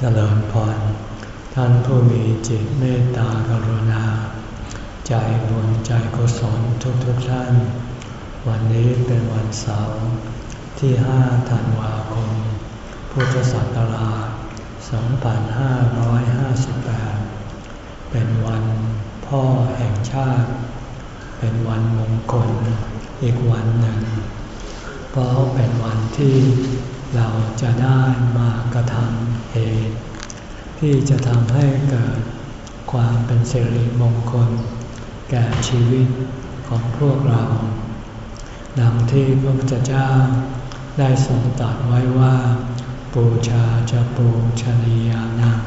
เจริญพร ท่านผู้มีจิตเมตตากรุณา ใจบุญใจกุศลทุกทุกท่าน วันนี้เป็นวันเสาร์ที่ห้าธันวาคม พุทธศักราช 2558 เป็นวันพ่อแห่งชาติ เป็นวันมงคลอีกวันหนึ่ง เพราะเป็นวันที่ เราจะได้มากระทำเหตุ ที่จะทำให้เกิดความเป็นสิริมงคล แก่ชีวิตของพวกเรา ดังที่พระพุทธเจ้าได้ทรงตรัสไว้ว่า ปูชาจะปูชนียานัง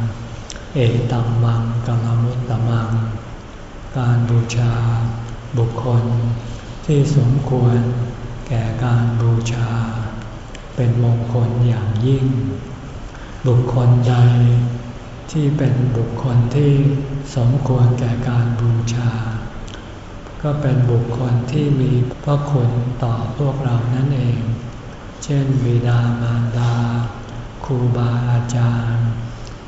เอตัมมังกลมุตตมัง การบูชาบุคคลที่สมควรแก่การบูชา เป็นมงคลอย่างยิ่ง บุคคลใดที่เป็นบุคคลที่สมควรแก่การบูชา ก็เป็นบุคคลที่มีพระคุณต่อพวกเรานั่นเอง เช่นบิดามารดาครูบาอาจารย์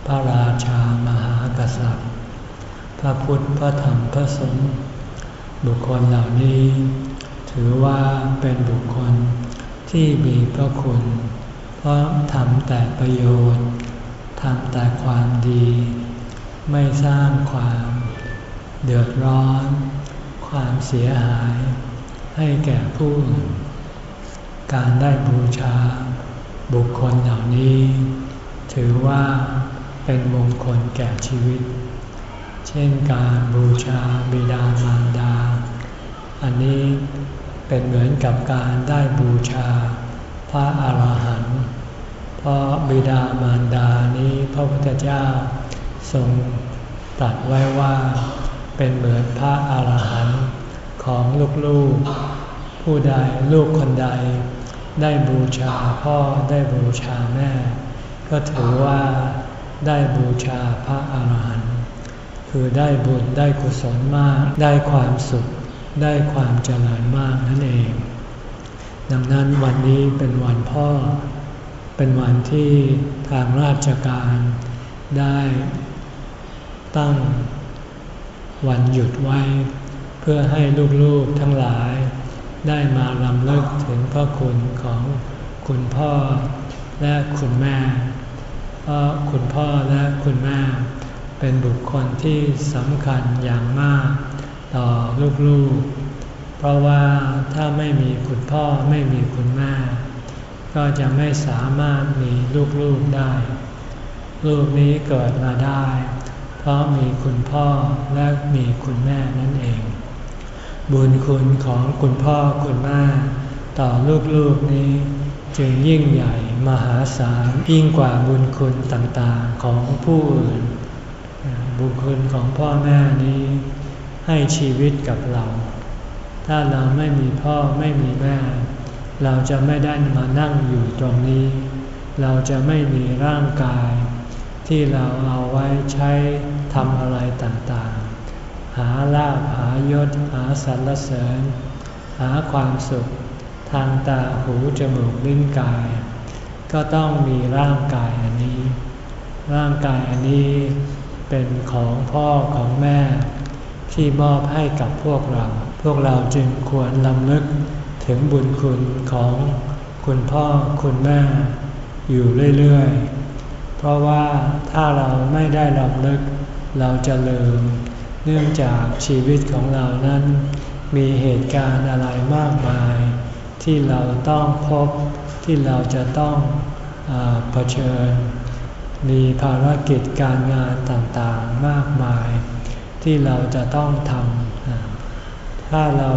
พระราชามหากษัตริย์ พระพุทธพระธรรมพระสงฆ์บุคคลเหล่านี้ ถือว่าเป็นบุคคล ที่มีพระคุณ เพราะทำแต่ประโยชน์ทำแต่ความดี ไม่สร้างความ เดือดร้อน ความเสียหาย ให้แก่ผู้อื่นการได้บูชา บุคคลเหล่านี้ ถือว่าเป็นมงคลแก่ชีวิต เช่นการบูชาบิดามารดา อันนี้ เป็นเหมือนกับการได้บูชา พระอาหารหันต์เพราะบิดามารดานี้พระพุทธเจ้าทรงตรัสไว้ว่าเป็นเหมือนพระอาหารหันต์ของลูกๆ ผู้ใดลูกคนใด ได้บูชาพ่อได้บูชาแม่ ก็ถือว่าได้บูชาพระอาหารหันต์คือได้บุญได้กุศลมากได้ความสุข ได้ความเจริญมากนั่นเอง ดังนั้นวันนี้เป็นวันพ่อ เป็นวันที่ทางราชการได้ตั้งวันหยุดไว้ เพื่อให้ลูกๆทั้งหลาย ได้มาลำลึกถึงพระคุณของคุณพ่อและคุณแม่เพราะคุณพ่อและคุณแม่ เป็นบุคคลที่สำคัญอย่างมาก ต่อ ลูกๆ เพราะว่าถ้าไม่มีคุณพ่อไม่มีคุณแม่ ก็จะไม่สามารถมีลูกๆได้ ลูกนี้เกิดมาได้ เพราะมีคุณพ่อและมีคุณแม่นั่นเอง บุญคุณของคุณพ่อคุณแม่ต่อลูกๆนี้จึงยิ่งใหญ่มหาศาลยิ่งกว่าบุญคุณต่างๆของผู้อื่น บุญคุณของพ่อแม่นี้ ให้ชีวิตกับเรา ถ้าเราไม่มีพ่อไม่มีแม่ เราจะไม่ได้มานั่งอยู่ตรงนี้ เราจะไม่มีร่างกาย ที่เราเอาไว้ใช้ทำอะไรต่างๆ หาลาภหายศหาสรรเสริญ หาความสุข ทางตาหูจมูกลิ้นกาย ก็ต้องมีร่างกายอันนี้ ร่างกายอันนี้เป็นของพ่อของแม่ ที่มอบให้กับพวกเรา พวกเราจึงควรลำลึกถึงบุญคุณของคุณพ่อคุณแม่ อยู่เรื่อยๆ เพราะว่าถ้าเราไม่ได้ลำลึก เราจะลืม เนื่องจากชีวิตของเรานั้น มีเหตุการณ์อะไรมากมาย ที่เราต้องพบที่เราจะต้องอเผชิญ มีภารกิจการงานต่างๆมากมาย ที่เราจะต้องทำถ้าเรา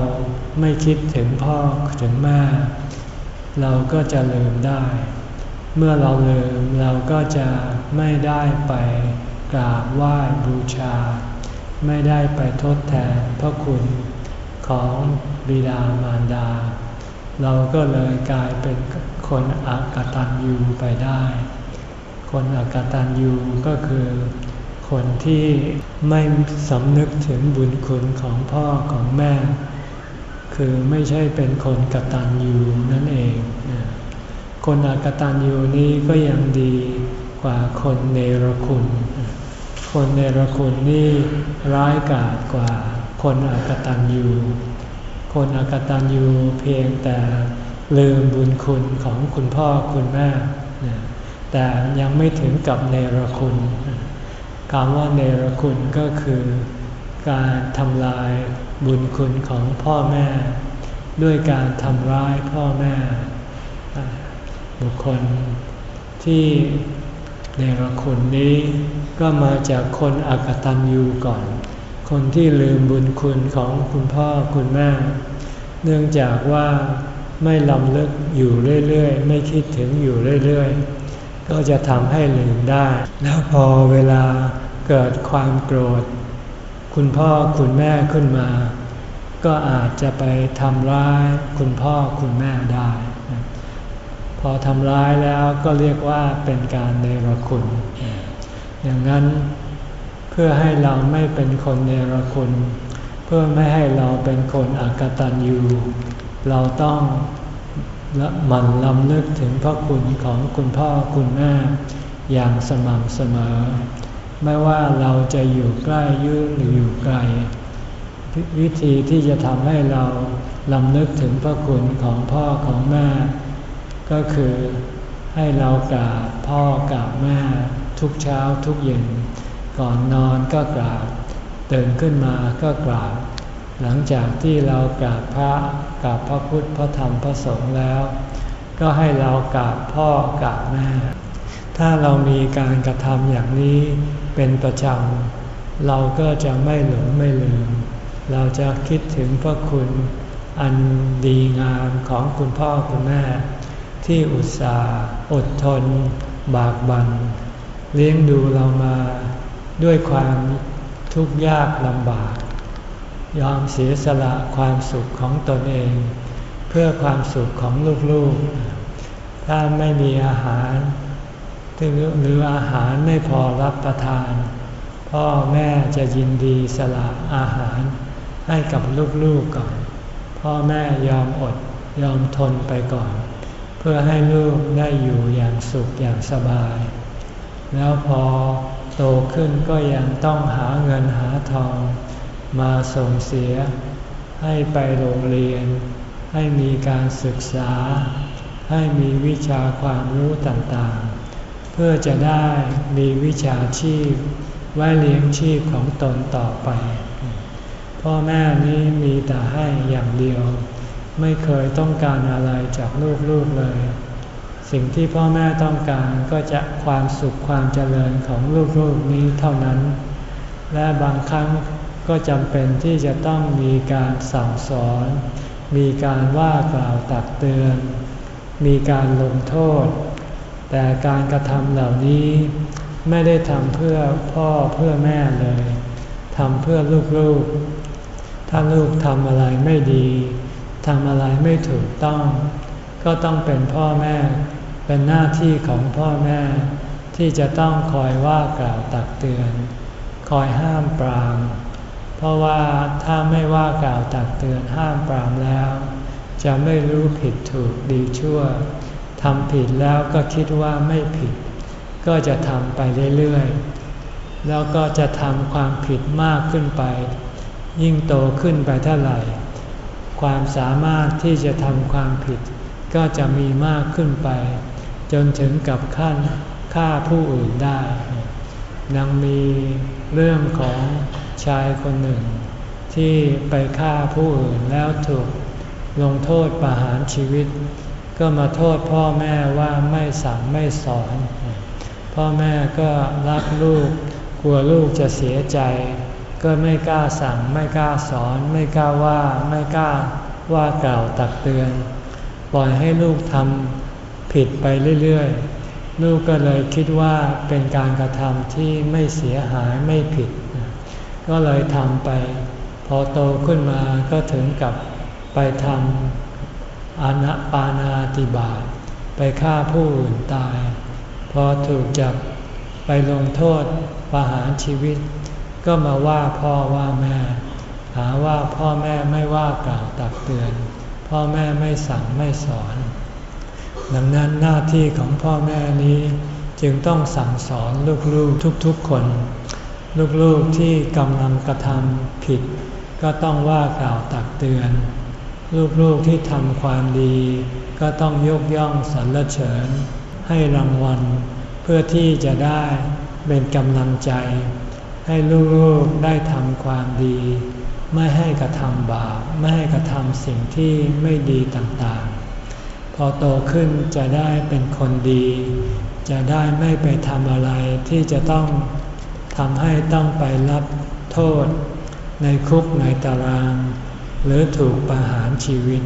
ไม่คิดถึงพ่อถึงแม่ เราก็จะลืมได้ เมื่อเราลืมเราก็จะไม่ได้ไปกราบไหว้บูชา ไม่ได้ไปทดแทนพระคุณของบิดามารดา เราก็เลยกลายเป็นคนอากตันยูไปได้ คนอากตันยูก็คือ คนที่ไม่สำนึกถึงบุญคุณของพ่อของแม่ คือไม่ใช่เป็นคนกตัญญูนั่นเอง คนอกตัญญูนี้ก็ยังดีกว่าคนเนรคุณ คนเนรคุณนี่ร้ายกาจกว่าคนอกตัญญูคนอกตัญญูเพียงแต่ลืมบุญคุณของคุณพ่อคุณแม่ แต่ยังไม่ถึงกับเนรคุณ คำว่าเนรคุณก็คือ การทำลายบุญคุณของพ่อแม่ ด้วยการทำร้ายพ่อแม่ บุคคลที่เนรคุณนี้ก็มาจากคนอกตัญญูก่อน คนที่ลืมบุญคุณของคุณพ่อคุณแม่ เนื่องจากว่าไม่ลำลึกอยู่เรื่อยๆ ไม่คิดถึงอยู่เรื่อยๆ ก็จะทำให้ลืมได้ แล้วพอเวลาเกิดความโกรธ คุณพ่อคุณแม่ขึ้นมา ก็อาจจะไปทำร้ายคุณพ่อคุณแม่ได้ พอทำร้ายแล้วก็เรียกว่าเป็นการเนรคุณ อย่างนั้นเพื่อให้เราไม่เป็นคนเนรคุณ เพื่อไม่ให้เราเป็นคนอกตัญญูเราต้อง หมั่นลำลึกถึงพระคุณของคุณพ่อคุณแม่อย่างสม่ำเสมอ ไม่ว่าเราจะอยู่ใกล้ยืหรืออยู่ไกล วิธีที่จะทำให้เราลำลึกถึงพระคุณของพ่อของแม่ ก็คือให้เรากราบพ่อกราบแม่ ทุกเช้าทุกเย็น ก่อนนอนก็กราบตื่นขึ้นมาก็กราบ หลังจากที่เรากราบพระกราบพระพุทธพระธรรมพระสงฆ์แล้ว ก็ให้เรากราบพ่อกราบแม่ ถ้าเรามีการกระทำอย่างนี้เป็นประจำเราก็จะไม่หลงไม่ลืม เราจะคิดถึงพระคุณอันดีงามของคุณพ่อคุณแม่ ที่อุตส่าห์อดทน บากบัน่นเลี้ยงดูเรามาด้วยความทุกข์ยากลำบาก ยอมเสียสละความสุขของตนเอง เพื่อความสุขของลูกๆ ถ้าไม่มีอาหารหรืออาหารไม่พอรับประทาน พ่อแม่จะยินดีสละอาหารให้กับลูกๆก่อน พ่อแม่ยอมอดยอมทนไปก่อน เพื่อให้ลูกได้อยู่อย่างสุขอย่างสบาย แล้วพอโตขึ้นก็ยังต้องหาเงินหาทอง มาส่งเสีย ให้ไปโรงเรียน ให้มีการศึกษา ให้มีวิชาความรู้ต่างๆ เพื่อจะได้มีวิชาชีพไว้เลี้ยงชีพของตนต่อไป พ่อแม่นี้มีแต่ให้อย่างเดียว ไม่เคยต้องการอะไรจากลูกๆเลย สิ่งที่พ่อแม่ต้องการก็จะความสุขความเจริญของลูกๆนี้เท่านั้น และบางครั้ง ก็จำเป็นที่จะต้องมีการสั่งสอน มีการว่ากล่าวตักเตือน มีการลงโทษ แต่การกระทำเหล่านี้ไม่ได้ทำเพื่อพ่อเพื่อแม่เลยทำเพื่อลูกๆ ถ้าลูกทำอะไรไม่ดีทำอะไรไม่ถูกต้อง ก็ต้องเป็นพ่อแม่ เป็นหน้าที่ของพ่อแม่ ที่จะต้องคอยว่ากล่าวตักเตือน คอยห้ามปราม เพราะว่าถ้าไม่ว่ากล่าวตักเตือนห้ามปรามแล้ว จะไม่รู้ผิดถูกดีชั่วทำผิดแล้วก็คิดว่าไม่ผิด ก็จะทำไปเรื่อยๆแล้วก็จะทำความผิดมากขึ้นไป ยิ่งโตขึ้นไปเท่าไหร่ ความสามารถที่จะทำความผิด ก็จะมีมากขึ้นไป จนถึงกับขั้นฆ่าผู้อื่นได้ นังมีเรื่องของ ชายคนหนึ่ง ที่ไปฆ่าผู้อื่นแล้วถูกลงโทษประหารชีวิต ก็มาโทษพ่อแม่ว่าไม่สั่งไม่สอน พ่อแม่ก็รักลูก กลัวลูกจะเสียใจ ก็ไม่กล้าสั่งไม่กล้าสอน ไม่กล้าว่าไม่กล้าว่ากล่าวตักเตือน ปล่อยให้ลูกทำผิดไปเรื่อยๆ ลูกก็เลยคิดว่าเป็นการกระทำที่ไม่เสียหายไม่ผิด ก็เลยทำไป พอโตขึ้นมาก็ถึงกับไปทำอาณาปานาติบาตไปฆ่าผู้อื่นตาย พอถูกจับไปลงโทษประหารชีวิต ก็มาว่าพ่อว่าแม่ หาว่าพ่อแม่ไม่ว่ากล่าวตักเตือน พ่อแม่ไม่สั่งไม่สอน ดังนั้นหน้าที่ของพ่อแม่นี้จึงต้องสั่งสอนลูกๆทุกๆคน ลูกๆที่กำลังกระทำผิด ก็ต้องว่ากล่าวตักเตือน ลูกๆที่ทำความดี ก็ต้องยกย่องสรรเสริญ ให้รางวัล เพื่อที่จะได้เป็นกำลังใจ ให้ลูกๆได้ทำความดี ไม่ให้กระทำบาปไม่ให้กระทำสิ่งที่ไม่ดีต่างๆ พอโตขึ้นจะได้เป็นคนดี จะได้ไม่ไปทำอะไรที่จะต้อง ทำให้ต้องไปรับโทษในคุกในตาราง หรือถูกประหารชีวิต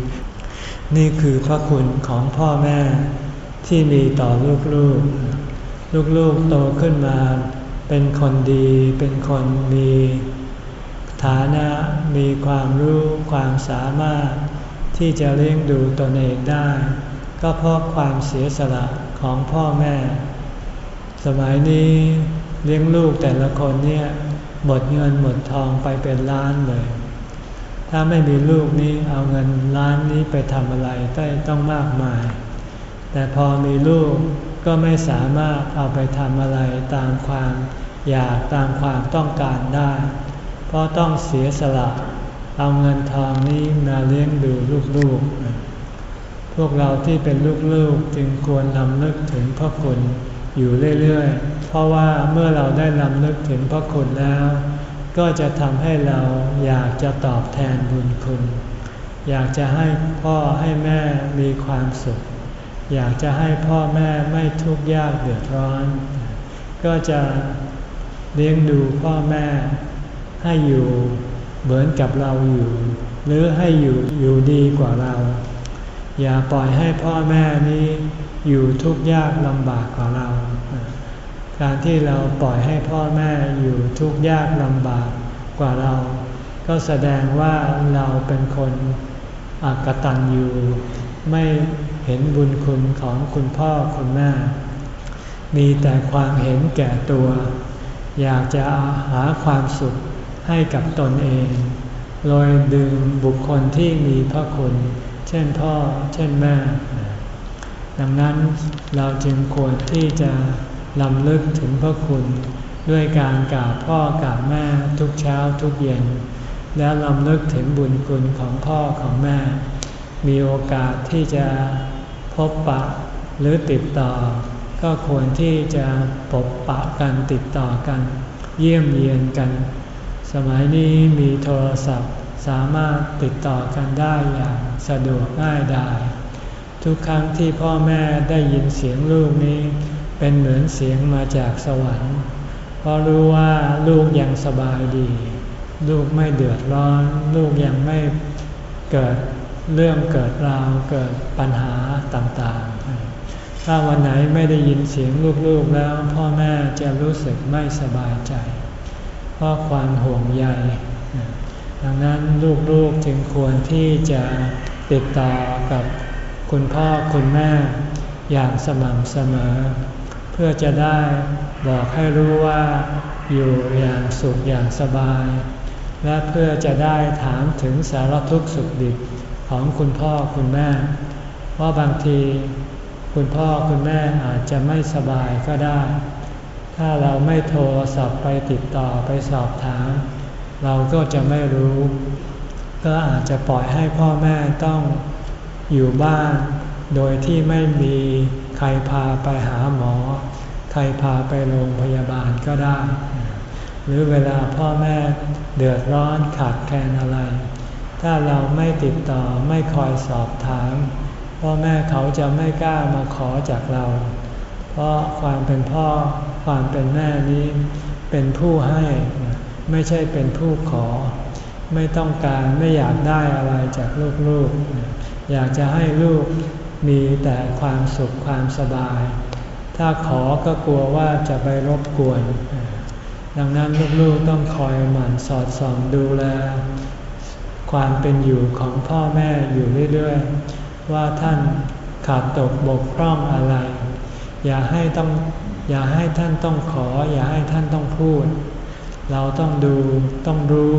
นี่คือพระคุณของพ่อแม่ที่มีต่อลูกๆ ลูกๆโตขึ้นมา เป็นคนดี เป็นคนมีฐานะ มีความรู้ความสามารถ ที่จะเลี้ยงดูตนเองได้ ก็เพราะความเสียสละของพ่อแม่ สมัยนี้ เลี้ยงลูกแต่ละคนเนี่ยหมดเงินหมดทองไปเป็นล้านเลย ถ้าไม่มีลูกนี้เอาเงินล้านนี้ไปทำอะไรได้ต้องมากมาย แต่พอมีลูกก็ไม่สามารถเอาไปทำอะไรตามความอยากตามความต้องการได้ เพราะต้องเสียสละเอาเงินทองนี้มาเลี้ยงดูลูกๆ พวกเราที่เป็นลูกๆจึงควรนำนึกถึงพระคุณ อยู่เรื่อยๆ เพราะว่าเมื่อเราได้นำนึกถึงพระคุณแล้ว ก็จะทำให้เราอยากจะตอบแทนบุญคุณ อยากจะให้พ่อให้แม่มีความสุข อยากจะให้พ่อแม่ไม่ทุกข์ยากเดือดร้อน ก็จะเลี้ยงดูพ่อแม่ให้อยู่เหมือนกับเราอยู่ หรือให้อยู่อยู่ดีกว่าเรา อย่าปล่อยให้พ่อแม่นี้อยู่ทุกข์ยากลำบากกว่าเรา การที่เราปล่อยให้พ่อแม่อยู่ทุกข์ยากลำบากกว่าเรา ก็แสดงว่าเราเป็นคนอักตันอยู่ไม่เห็นบุญคุณของคุณพ่อคุณแม่ มีแต่ความเห็นแก่ตัว อยากจะหาความสุขให้กับตนเอง โดยดึงบุคคลที่มีพระคุณ เช่นพ่อ เช่นแม่ ดังนั้นเราจึงควรที่จะลำลึกถึงพระคุณ ด้วยการกราบพ่อกราบแม่ทุกเช้าทุกเย็น แล้วลำลึกถึงบุญคุณของพ่อของแม่ มีโอกาสที่จะพบปะหรือติดต่อ ก็ควรที่จะพบปะกันติดต่อกัน เยี่ยมเยียนกัน สมัยนี้มีโทรศัพท์ สามารถติดต่อกันได้อย่างสะดวกง่ายดายทุกครั้งที่พ่อแม่ได้ยินเสียงลูกนี้ เป็นเหมือนเสียงมาจากสวรรค์ เพราะรู้ว่าลูกยังสบายดี ลูกไม่เดือดร้อน ลูกยังไม่เกิดเรื่องเกิดราวเกิดปัญหาต่างๆ ถ้าวันไหนไม่ได้ยินเสียงลูกๆแล้ว พ่อแม่จะรู้สึกไม่สบายใจ เพราะความห่วงใย ดังนั้นลูกๆจึงควรที่จะติดต่อกับคุณพ่อคุณแม่อย่างสม่ำเสมอ เพื่อจะได้บอกให้รู้ว่าอยู่อย่างสุขอย่างสบาย และเพื่อจะได้ถามถึงสารทุกข์สุขดิบของคุณพ่อคุณแม่ว่าบางทีคุณพ่อคุณแม่อาจจะไม่สบายก็ได้ ถ้าเราไม่โทรศัพท์ไปติดต่อไปสอบถาม เราก็จะไม่รู้ ก็อาจจะปล่อยให้พ่อแม่ต้องอยู่บ้าน โดยที่ไม่มีใครพาไปหาหมอ ใครพาไปโรงพยาบาลก็ได้ หรือเวลาพ่อแม่เดือดร้อนขาดแคลนอะไร ถ้าเราไม่ติดต่อไม่คอยสอบถาม พ่อแม่เขาจะไม่กล้ามาขอจากเรา เพราะความเป็นพ่อความเป็นแม่นี้เป็นผู้ให้ ไม่ใช่เป็นผู้ขอ ไม่ต้องการไม่อยากได้อะไรจากลูกๆ อยากจะให้ลูกมีแต่ความสุขความสบาย ถ้าขอก็กลัวว่าจะไปรบกวน ดังนั้นลูกๆต้องคอยหมั่นสอดส่องดูแล ความเป็นอยู่ของพ่อแม่อยู่เรื่อยๆ ว่าท่านขาดตกบกพร่องอะไร อย่าให้ต้องอย่าให้ท่านต้องขอ อย่าให้ท่านต้องพูด เราต้องดูต้องรู้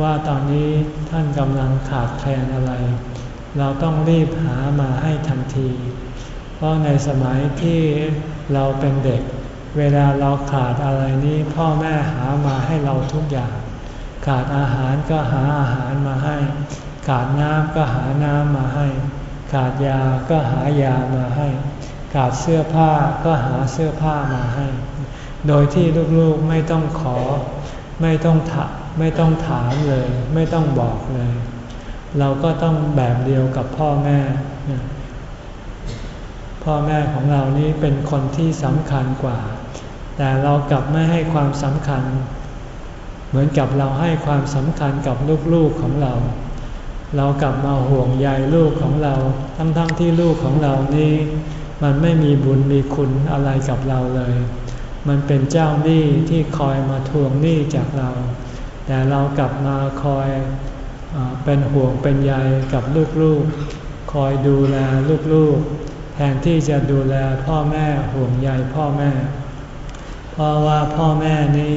ว่าตอนนี้ท่านกำลังขาดแคลนอะไร เราต้องรีบหามาให้ทันที เพราะในสมัยที่เราเป็นเด็ก เวลาเราขาดอะไรนี้พ่อแม่หามาให้เราทุกอย่าง ขาดอาหารก็หาอาหารมาให้ ขาดน้ำก็หาน้ำมาให้ ขาดยาก็หายามาให้ ขาดเสื้อผ้าก็หาเสื้อผ้ามาให้ โดยที่ลูกๆไม่ต้องขอ ไม่ต้องถามไม่ต้องถามเลย ไม่ต้องบอกเลย เราก็ต้องแบบเดียวกับพ่อแม่ พ่อแม่ของเรานี้เป็นคนที่สำคัญกว่า แต่เรากลับไม่ให้ความสำคัญ เหมือนกับเราให้ความสำคัญกับลูกๆของเรา เรากลับมาห่วงใยลูกของเรา ทั้งๆทที่ลูกของเรานี้ มันไม่มีบุญมีคุณอะไรกับเราเลย มันเป็นเจ้าหนี้ที่คอยมาทวงหนี้จากเรา แต่เรากลับมาคอยอเป็นห่วงเป็นใยกับลูกๆ คอยดูแลลูกๆ แทนที่จะดูแลพ่อแม่ห่วงใยพ่อแม่ เพราะว่าพ่อแม่นี้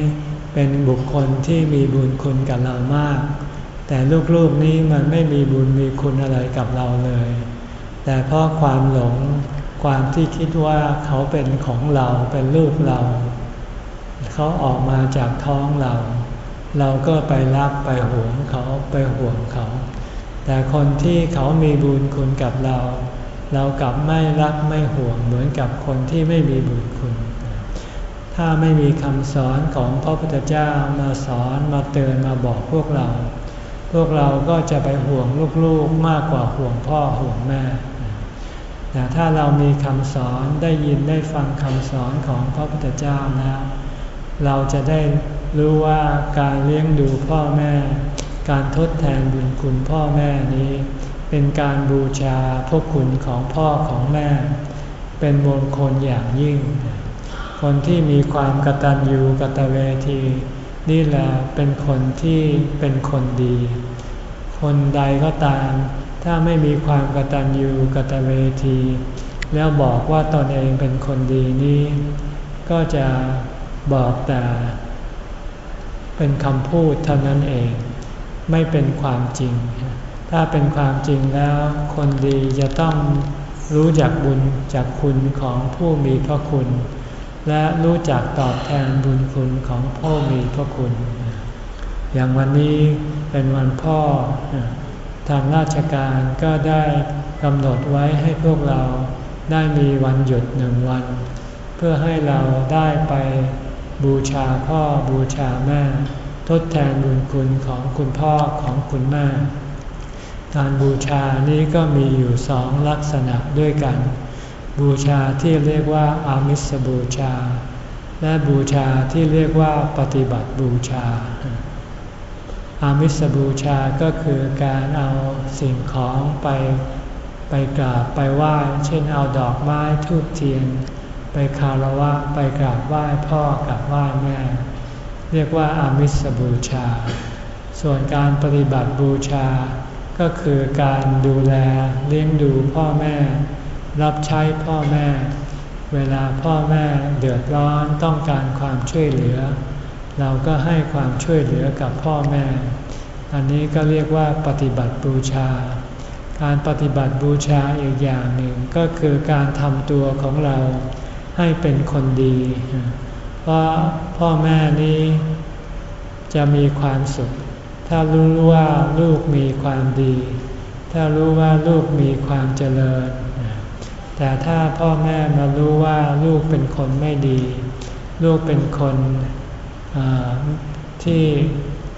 เป็นบุคคลที่มีบุญคุณกับเรามาก แต่ลูกๆนี้มันไม่มีบุญมีคุณอะไรกับเราเลย แต่เพราะความหลง ความที่คิดว่าเขาเป็นของเราเป็นลูกเรา เขาออกมาจากท้องเรา เราก็ไปรักไปหวงเขาไปห่วงเขา แต่คนที่เขามีบุญคุณกับเรา เรากลับไม่รักไม่ห่วงเหมือนกับคนที่ไม่มีบุญคุณ ถ้าไม่มีคำสอนของพระพุทธเจ้ามาสอนมาเตือนมาบอกพวกเรา พวกเราก็จะไปห่วงลูกๆมากกว่าห่วงพ่อห่วงแม่ แต่ถ้าเรามีคำสอนได้ยินได้ฟังคำสอนของพระพุทธเจ้าแล้ว เราจะได้รู้ว่าการเลี้ยงดูพ่อแม่ การทดแทนบุญคุณพ่อแม่นี้ เป็นการบูชาพระคุณของพ่อของแม่ เป็นมงคลอย่างยิ่ง คนที่มีความกตัญญูกตเวที นี่แหละเป็นคนที่เป็นคนดี คนใดก็ตาม ถ้าไม่มีความกตัญญูกตเวที แล้วบอกว่าตนเองเป็นคนดีนี้ ก็จะบอกแต่เป็นคำพูดเท่านั้นเอง ไม่เป็นความจริง ถ้าเป็นความจริงแล้ว คนดีจะต้องรู้จักบุญจากคุณของผู้มีพระคุณ และรู้จักตอบแทนบุญคุณของผู้มีพระคุณ อย่างวันนี้ เป็นวันพ่อ ทางราชการก็ได้กำหนดไว้ให้พวกเราได้มีวันหยุดหนึ่งวัน เพื่อให้เราได้ไปบูชาพ่อบูชาแม่ ทดแทนบุญคุณของคุณพ่อของคุณแม่ การบูชานี้ก็มีอยู่สองลักษณะด้วยกัน บูชาที่เรียกว่าอามิสบูชา และบูชาที่เรียกว่าปฏิบัติบูชา อามิสบูชาก็คือการเอาสิ่งของไปไปกราบไปไหว้ เช่นเอาดอกไม้ทูบเทียน ไปคารวะไปกราบไหว้พ่อกราบไหว้แม่ เรียกว่าอามิสบูชา ส่วนการปฏิบัติบูชา ก็คือการดูแลเลี้ยงดูพ่อแม่ รับใช้พ่อแม่ เวลาพ่อแม่เดือดร้อนต้องการความช่วยเหลือ เราก็ให้ความช่วยเหลือกับพ่อแม่ อันนี้ก็เรียกว่าปฏิบัติบูชา การปฏิบัติบูชาอีกอย่างหนึ่งก็คือการทำตัวของเราให้เป็นคนดี เพราะพ่อแม่นี้จะมีความสุข ถ้ารู้ว่าลูกมีความดี ถ้ารู้ว่าลูกมีความเจริญ แต่ถ้าพ่อแม่มารู้ว่าลูกเป็นคนไม่ดี ลูกเป็นคน ที่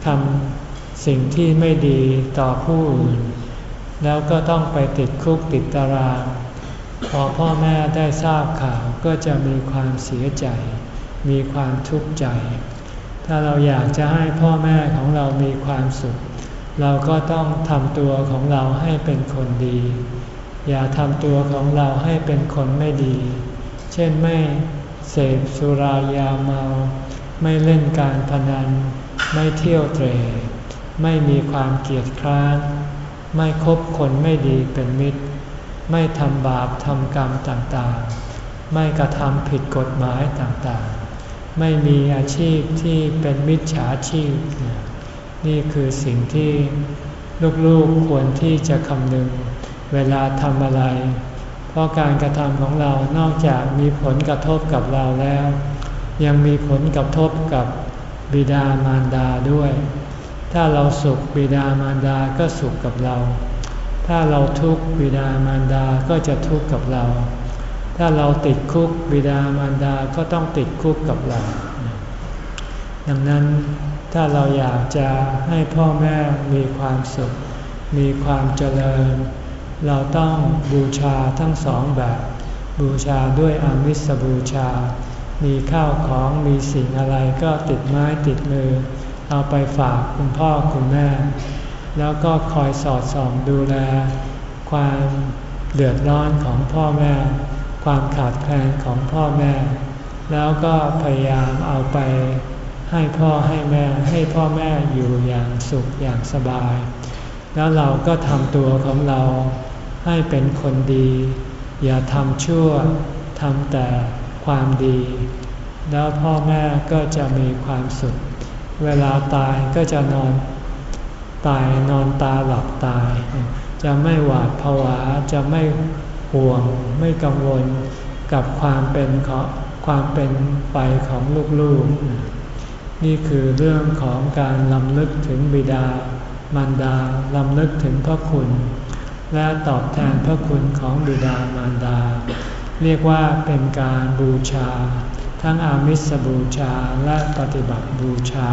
ทำสิ่งที่ไม่ดีต่อผู้อื่น แล้วก็ต้องไปติดคุกติดตาราง พอพ่อแม่ได้ทราบข่าวก็จะมีความเสียใจ มีความทุกข์ใจ ถ้าเราอยากจะให้พ่อแม่ของเรามีความสุข เราก็ต้องทำตัวของเราให้เป็นคนดี อย่าทำตัวของเราให้เป็นคนไม่ดี เช่นไม่เสพสุรายาเมา ไม่เล่นการพนัน ไม่เที่ยวเตรไม่มีความเกียดคร้าน ไม่คบคนไม่ดีเป็นมิตร ไม่ทำบาปทำกรรมต่างๆ ไม่กระทำผิดกฎหมายต่างๆ ไม่มีอาชีพที่เป็นมิจฉาชีพ นี่คือสิ่งที่ลูกๆควรที่จะคำนึงเวลาทำอะไร เพราะการกระทำของเรานอกจากมีผลกระทบกับเราแล้ว ยังมีผลกระทบกับบิดามารดาด้วย ถ้าเราสุขบิดามารดาก็สุขกับเรา ถ้าเราทุกข์บิดามารดาก็จะทุกข์กับเรา ถ้าเราติดคุกบิดามารดาก็ต้องติดคุกกับเรา ดังนั้นถ้าเราอยากจะให้พ่อแม่มีความสุข มีความเจริญ เราต้องบูชาทั้งสองแบบ บูชาด้วยอามิสบูชา มีข้าวของมีสิ่งอะไรก็ติดไม้ติดมือ เอาไปฝากคุณพ่อคุณแม่ แล้วก็คอยสอดส่องดูแล ความเดือดร้อนของพ่อแม่ ความขาดแคลนของพ่อแม่ แล้วก็พยายามเอาไปให้พ่อให้แม่ให้พ่อแม่อยู่อย่างสุขอย่างสบาย แล้วเราก็ทำตัวของเราให้เป็นคนดี อย่าทำชั่วทำแต่ ความดี แล้วพ่อแม่ก็จะมีความสุข เวลาตายก็จะนอนตายนอนตาหลับตาย จะไม่หวาดผวาจะไม่ห่วงไม่กังวลกับความเป็นความเป็นไปของลูกๆ นี่คือเรื่องของการลำลึกถึงบิดามารดาลำลึกถึงพระคุณ และตอบแทนพระคุณของบิดามารดา เรียกว่าเป็นการบูชา ทั้งอามิสบูชาและปฏิบัติบูชา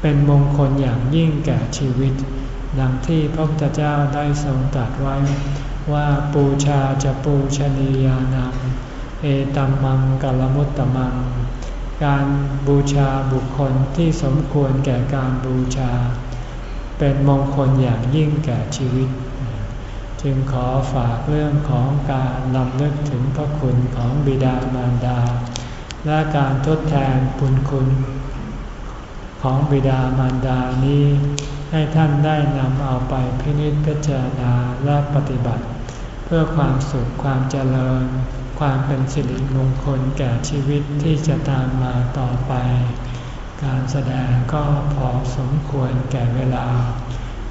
เป็นมงคลอย่างยิ่งแก่ชีวิต ดังที่พระพุทธเจ้าได้ทรงตรัสไว้ ว่าปูชาจะปูชนียานังเอตัมมังกัลมุตตมัง การบูชาบุคคลที่สมควรแก่การบูชา เป็นมงคลอย่างยิ่งแก่ชีวิต จึงขอฝากเรื่องของการนำลึกถึงพระคุณของบิดามารดา และการทดแทนบุญคุณ ของบิดามารดานี้ ให้ท่านได้นำเอาไปพินิจพิจารณาและปฏิบัติ เพื่อความสุขความเจริญ ความเป็นสิริมงคลแก่ชีวิตที่จะตามมาต่อไป การแสดงก็พอสมควรแก่เวลา